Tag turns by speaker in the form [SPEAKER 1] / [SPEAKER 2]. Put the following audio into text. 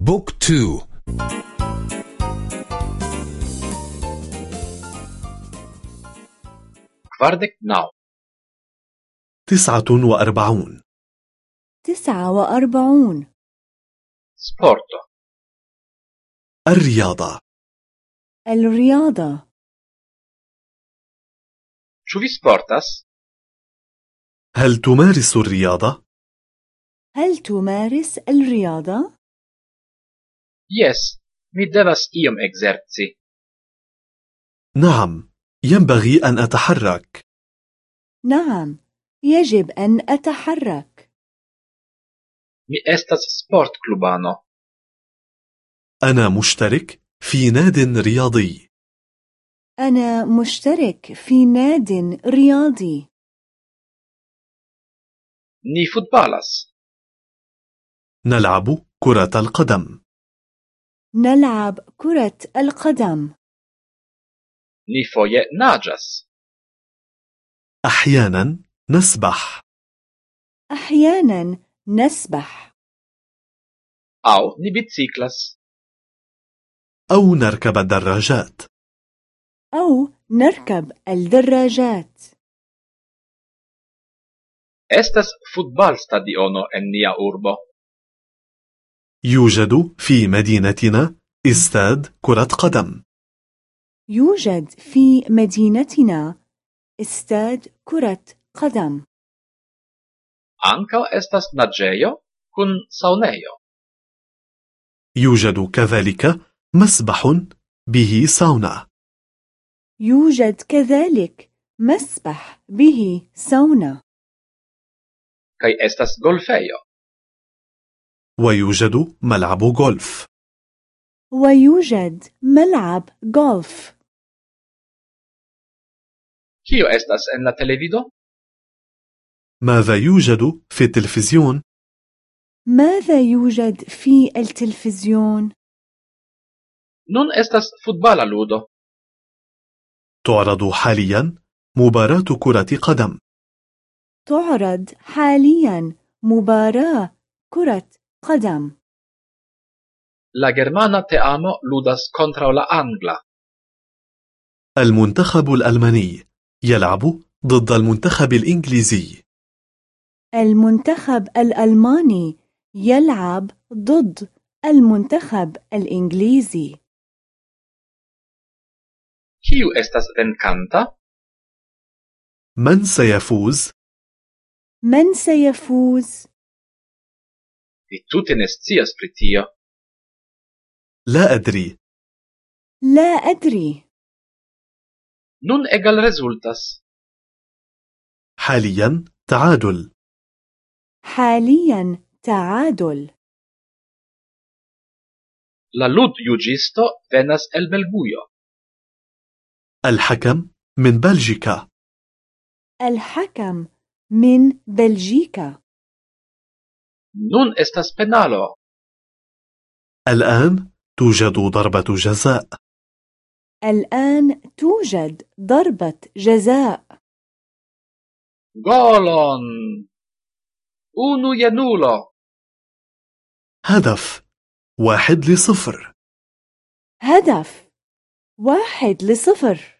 [SPEAKER 1] Book two.
[SPEAKER 2] Kvardek naŭ.
[SPEAKER 3] تسعة وأربعون.
[SPEAKER 4] تسعة وأربعون.
[SPEAKER 2] Sporto.
[SPEAKER 3] الرياضة.
[SPEAKER 4] الرياضة.
[SPEAKER 2] Ĉu vi sportas?
[SPEAKER 3] هل تمارس الرياضة؟
[SPEAKER 4] هل تمارس الرياضة؟
[SPEAKER 2] Jes mi devas iom ekzerci.
[SPEAKER 3] نعم ينبغي أن أتحرك
[SPEAKER 4] نعم يجب أن أتحرك
[SPEAKER 2] Mi estas klubano.
[SPEAKER 3] أنا مشترك في ناد رياضي
[SPEAKER 4] أنا مشترك في ناد رياضي
[SPEAKER 2] Ni futbalas.
[SPEAKER 3] نلعب كرة القدم
[SPEAKER 4] نلعب كرة القدم
[SPEAKER 2] Ni foje naĝas.
[SPEAKER 3] أحيانا نسبح
[SPEAKER 4] أحيانا نسبح
[SPEAKER 2] Aŭ ni biciklas.
[SPEAKER 3] أو نركب الدراجات
[SPEAKER 4] أو نركب الدراجات
[SPEAKER 2] Estas futbal stadiono en nia urbo.
[SPEAKER 3] يوجد في مدينتنا استاد كرة قدم
[SPEAKER 4] يوجد في مدينتنا استاد كرة قدم
[SPEAKER 2] Ankaŭ estas naĝejo kun saunejo.
[SPEAKER 3] يوجد كذلك مسبح به ساونا
[SPEAKER 4] يوجد كذلك مسبح به سونا
[SPEAKER 2] Kaj estas golfejo.
[SPEAKER 3] ويوجد ملعب غولف
[SPEAKER 4] ويوجد ملعب غولف
[SPEAKER 2] Kio estas en la televido?
[SPEAKER 3] ماذا يوجد في التلفزيون؟
[SPEAKER 4] ماذا يوجد في التلفزيون؟
[SPEAKER 2] Nun estas futbala ludo.
[SPEAKER 3] تعرض حاليا مباراة كرة قدم
[SPEAKER 4] تعرض حاليا مباراة كرة قدم
[SPEAKER 2] La germana teamo ludas kontraŭ la angla.
[SPEAKER 3] المنتخب الألماني يلعب ضد المنتخب الإنجليزي
[SPEAKER 4] المنتخب الألماني يلعب ضد المنتخب الإنجليزي
[SPEAKER 2] Kiu estas venkanta?
[SPEAKER 3] من سيفوز؟
[SPEAKER 4] من سيفوز؟
[SPEAKER 2] Vi tute ne scias pri tio.
[SPEAKER 3] لا أدري
[SPEAKER 4] لا أدري
[SPEAKER 2] Nun egal rezultas.
[SPEAKER 3] حاليا تعادل
[SPEAKER 4] حاليا تعادل
[SPEAKER 2] La ludjuĝisto venas el Belgujo.
[SPEAKER 3] الحكم من بلجيكا
[SPEAKER 4] الحكم من بلجيكا
[SPEAKER 2] Nun estas penalo.
[SPEAKER 3] الآن توجد ضربة جزاء
[SPEAKER 4] الآن توجد ضربة جزاء
[SPEAKER 2] Golon! Unu jenulo.
[SPEAKER 3] هدف واحد لصفر
[SPEAKER 4] هدف واحد لصفر